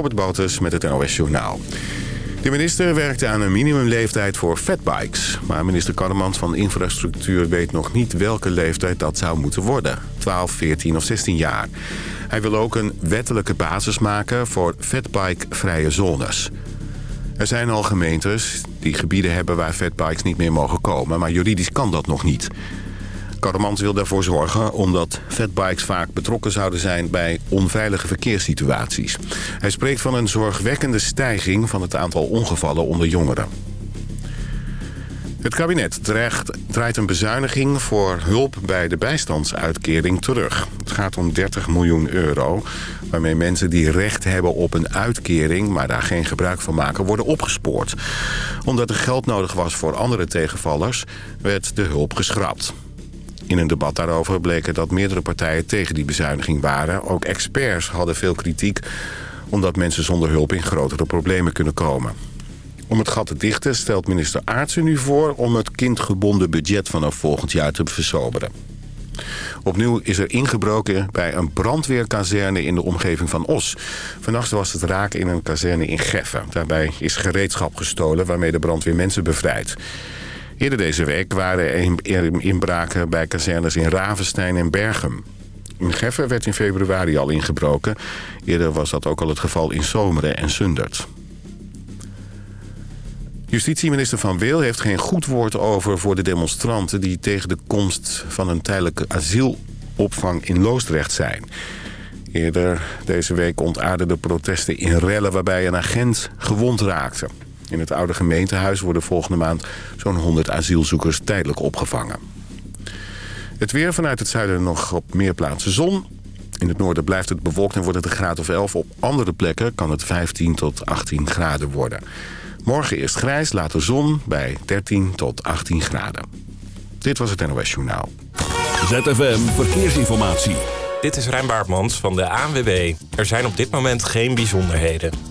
Robert Baltus met het NOS Journaal. De minister werkte aan een minimumleeftijd voor fatbikes. Maar minister Karremans van Infrastructuur weet nog niet welke leeftijd dat zou moeten worden. 12, 14 of 16 jaar. Hij wil ook een wettelijke basis maken voor fatbike-vrije zones. Er zijn al gemeentes die gebieden hebben waar fatbikes niet meer mogen komen... maar juridisch kan dat nog niet. Karremans wil daarvoor zorgen omdat fatbikes vaak betrokken zouden zijn bij onveilige verkeerssituaties. Hij spreekt van een zorgwekkende stijging van het aantal ongevallen onder jongeren. Het kabinet draait een bezuiniging voor hulp bij de bijstandsuitkering terug. Het gaat om 30 miljoen euro, waarmee mensen die recht hebben op een uitkering... maar daar geen gebruik van maken, worden opgespoord. Omdat er geld nodig was voor andere tegenvallers, werd de hulp geschrapt. In een debat daarover bleken dat meerdere partijen tegen die bezuiniging waren. Ook experts hadden veel kritiek omdat mensen zonder hulp in grotere problemen kunnen komen. Om het gat te dichten stelt minister Aartsen nu voor... om het kindgebonden budget vanaf volgend jaar te versoberen. Opnieuw is er ingebroken bij een brandweerkazerne in de omgeving van Os. Vannacht was het raken in een kazerne in Geffen. Daarbij is gereedschap gestolen waarmee de brandweer mensen bevrijdt. Eerder deze week waren er inbraken bij kazernes in Ravenstein en Bergen. In Geffen werd in februari al ingebroken. Eerder was dat ook al het geval in Zomeren en Sundert. Justitieminister Van Weel heeft geen goed woord over voor de demonstranten... die tegen de komst van een tijdelijke asielopvang in Loosdrecht zijn. Eerder deze week ontaarden de protesten in rellen waarbij een agent gewond raakte. In het oude gemeentehuis worden volgende maand zo'n 100 asielzoekers tijdelijk opgevangen. Het weer vanuit het zuiden nog op meer plaatsen zon. In het noorden blijft het bewolkt en wordt het een graad of 11. Op andere plekken kan het 15 tot 18 graden worden. Morgen eerst grijs, later zon bij 13 tot 18 graden. Dit was het NOS Journaal. ZFM Verkeersinformatie. Dit is Rijn Baartmans van de ANWB. Er zijn op dit moment geen bijzonderheden.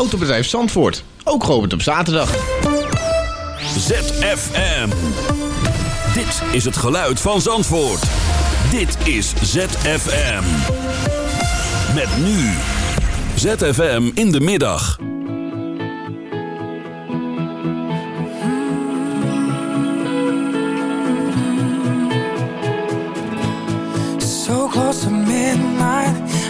Autobedrijf Zandvoort, ook geopend op zaterdag. ZFM. Dit is het geluid van Zandvoort. Dit is ZFM. Met nu. ZFM in de middag. So close to midnight,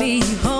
me home.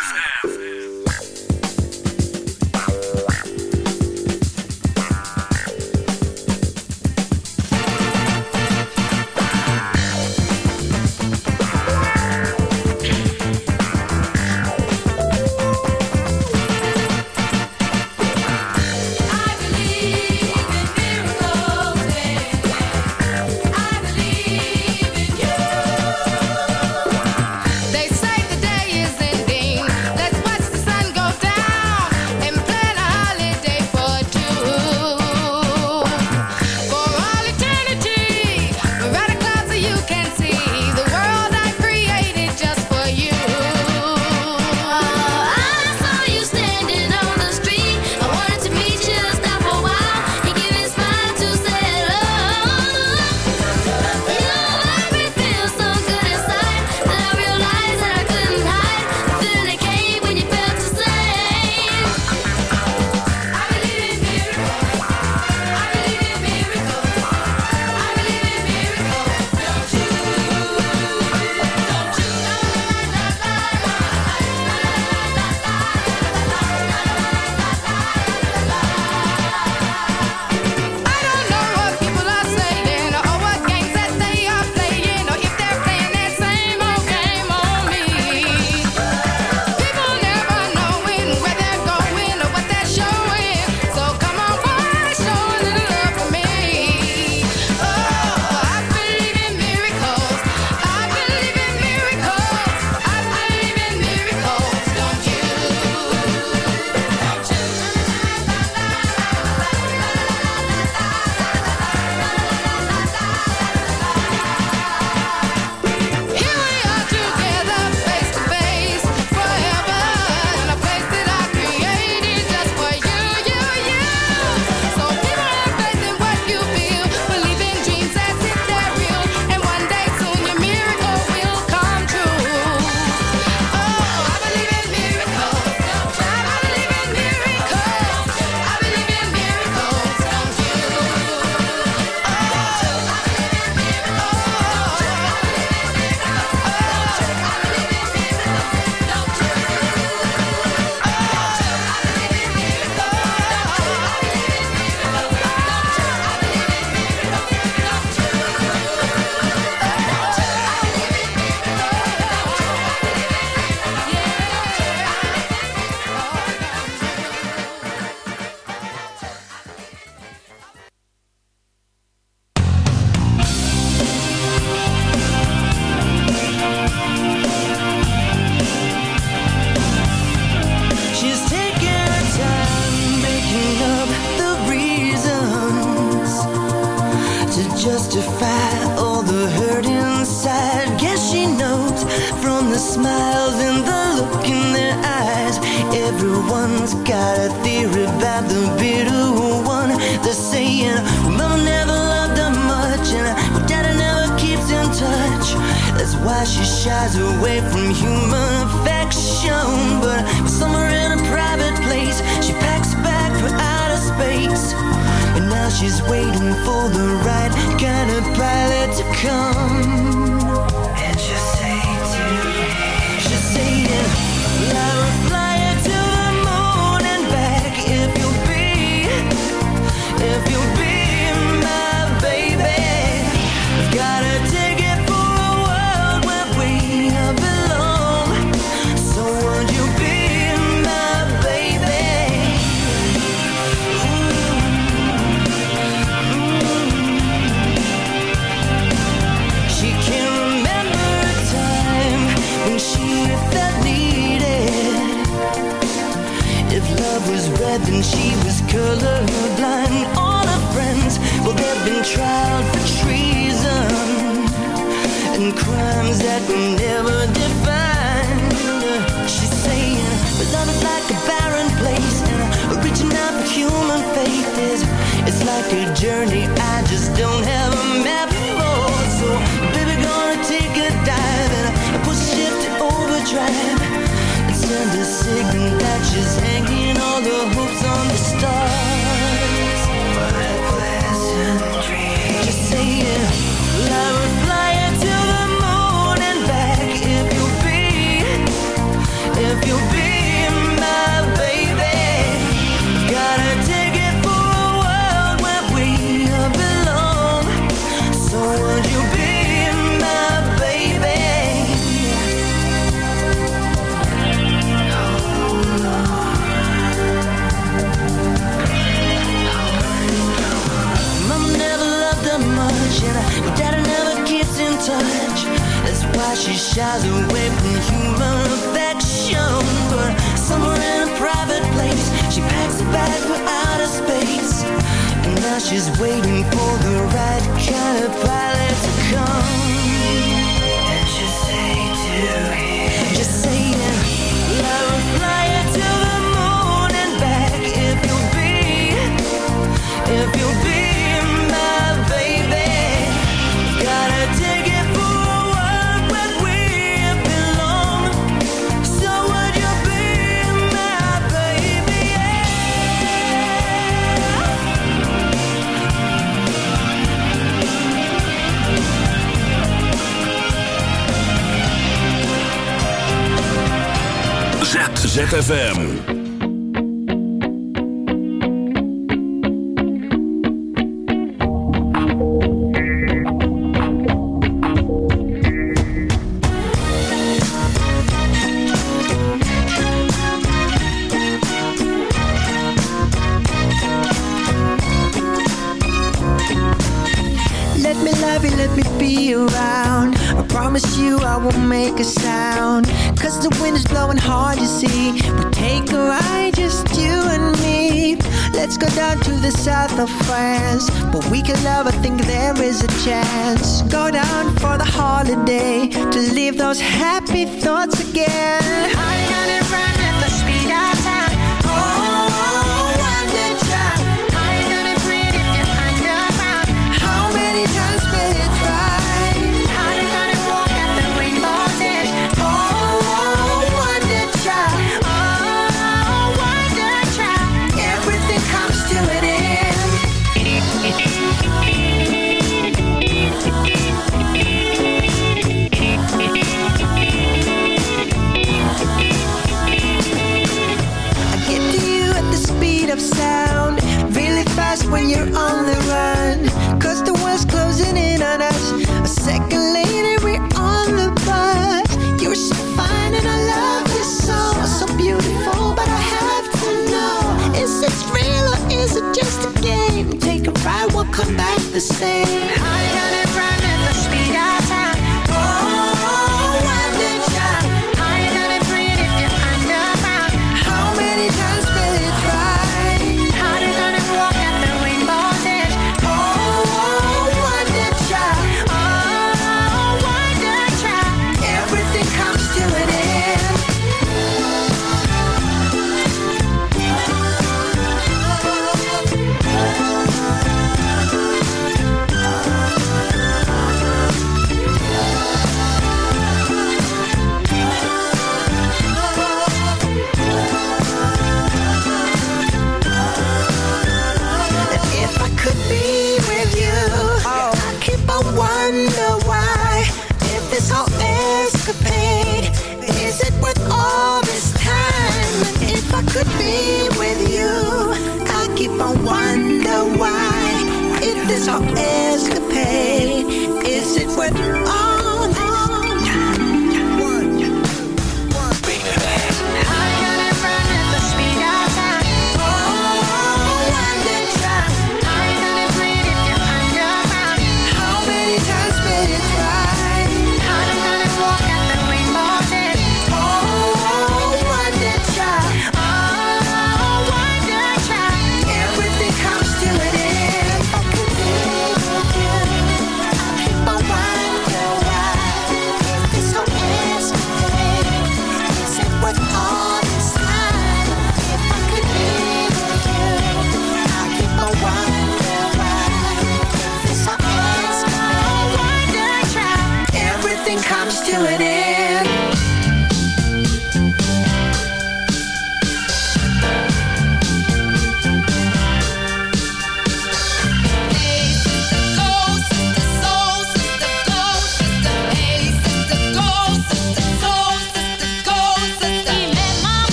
ZFM.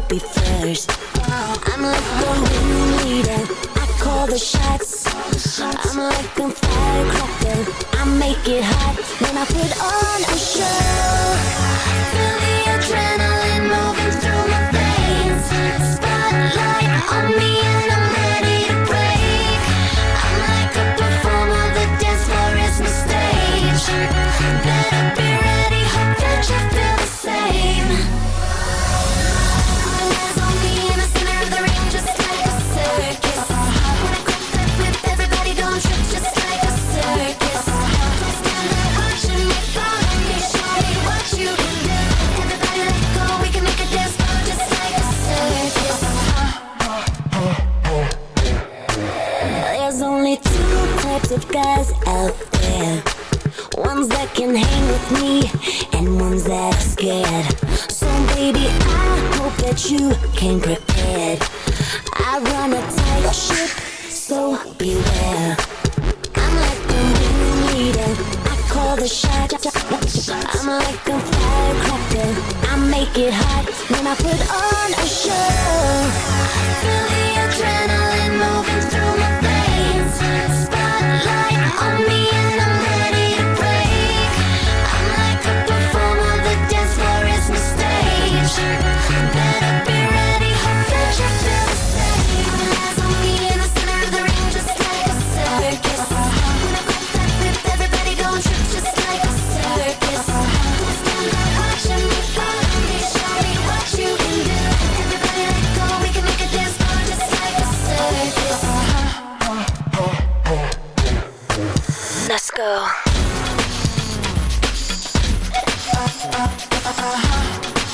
puppy first. I'm like the wind leader, I call the shots. I'm like a firecracker, I make it hot when I put on a show. guys out there. Ones that can hang with me and ones that are scared. So baby, I hope that you came prepared. I run a tight ship, so beware. I'm like the ringleader. I call the shots. I'm like a firecracker. I make it hot when I put on a show. Let's go.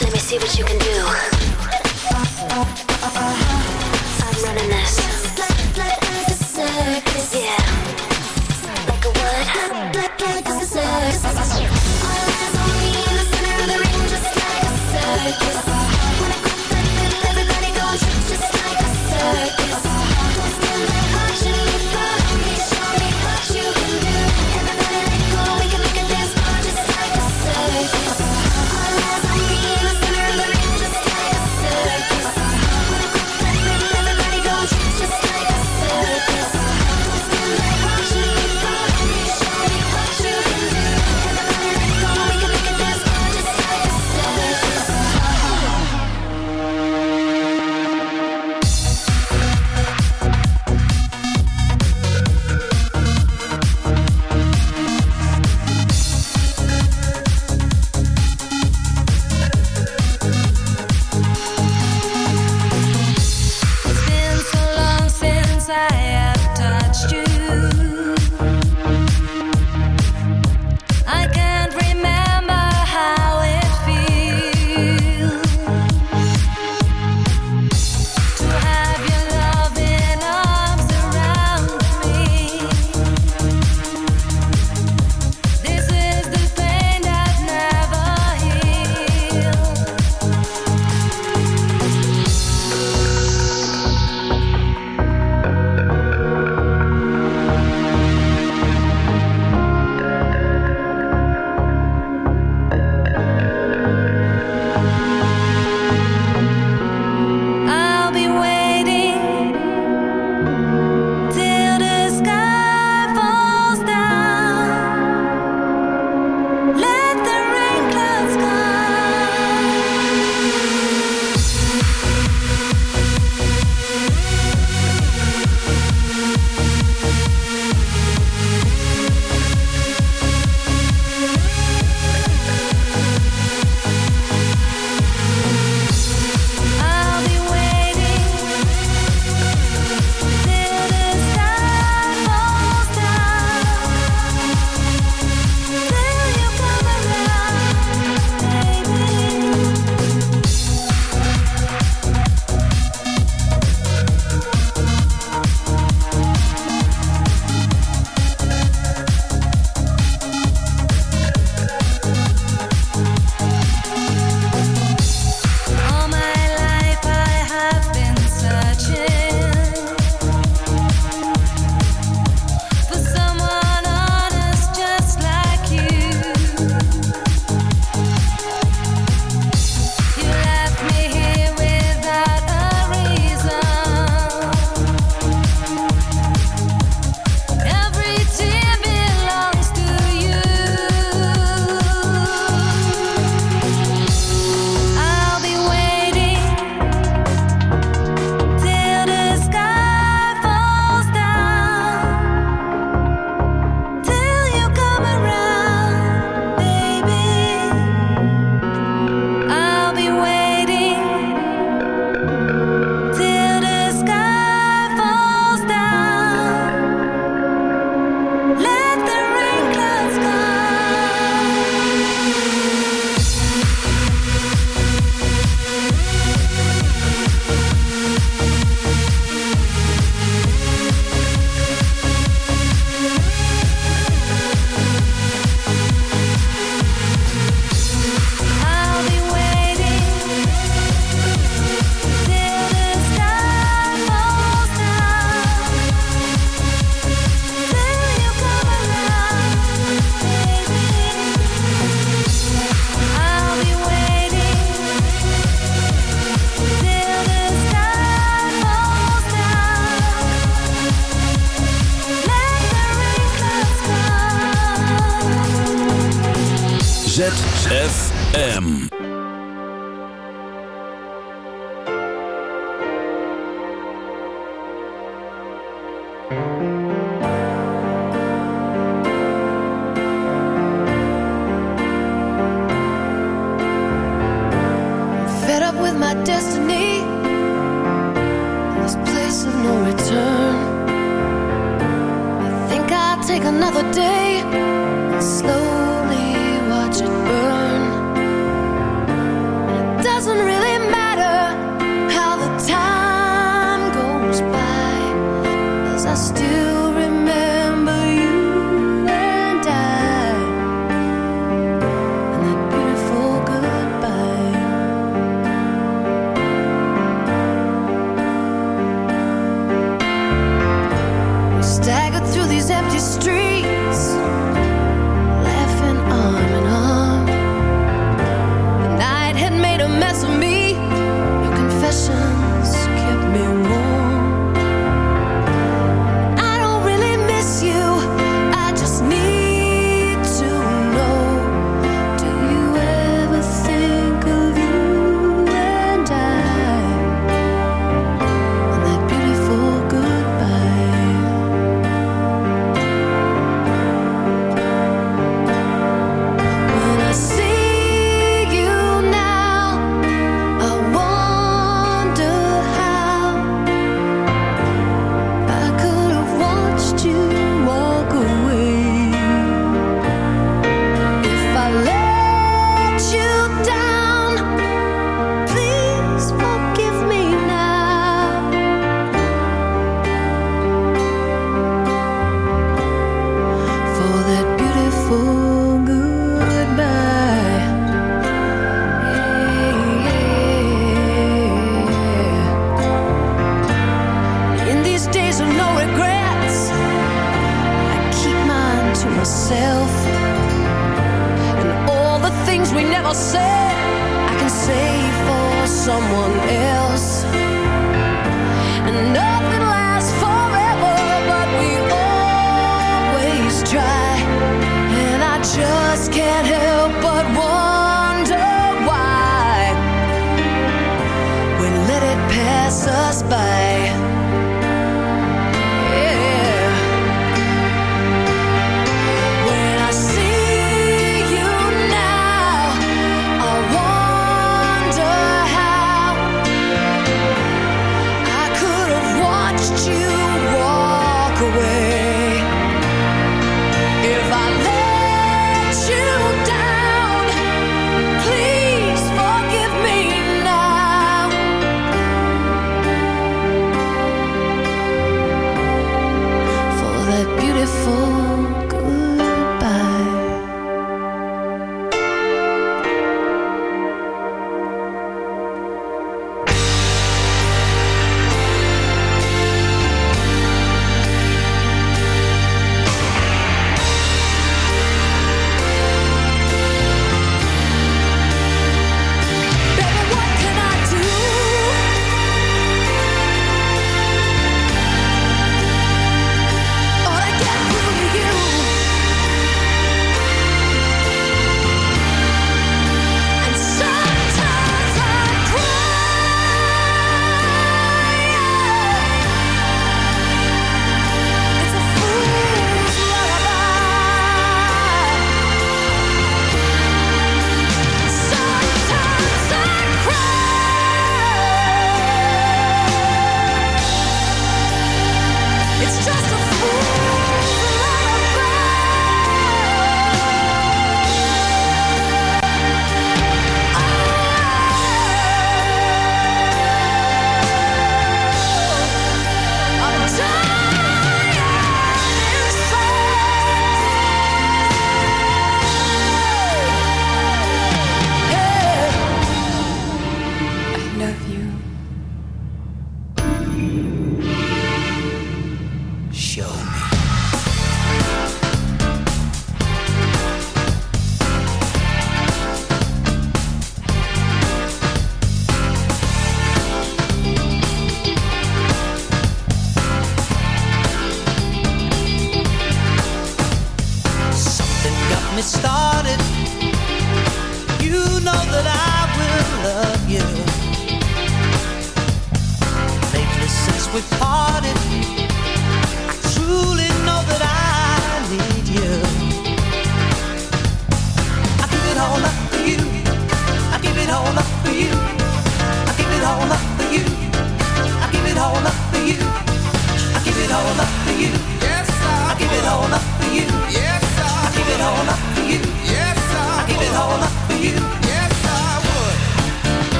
Let me see what you can do. I'm running this.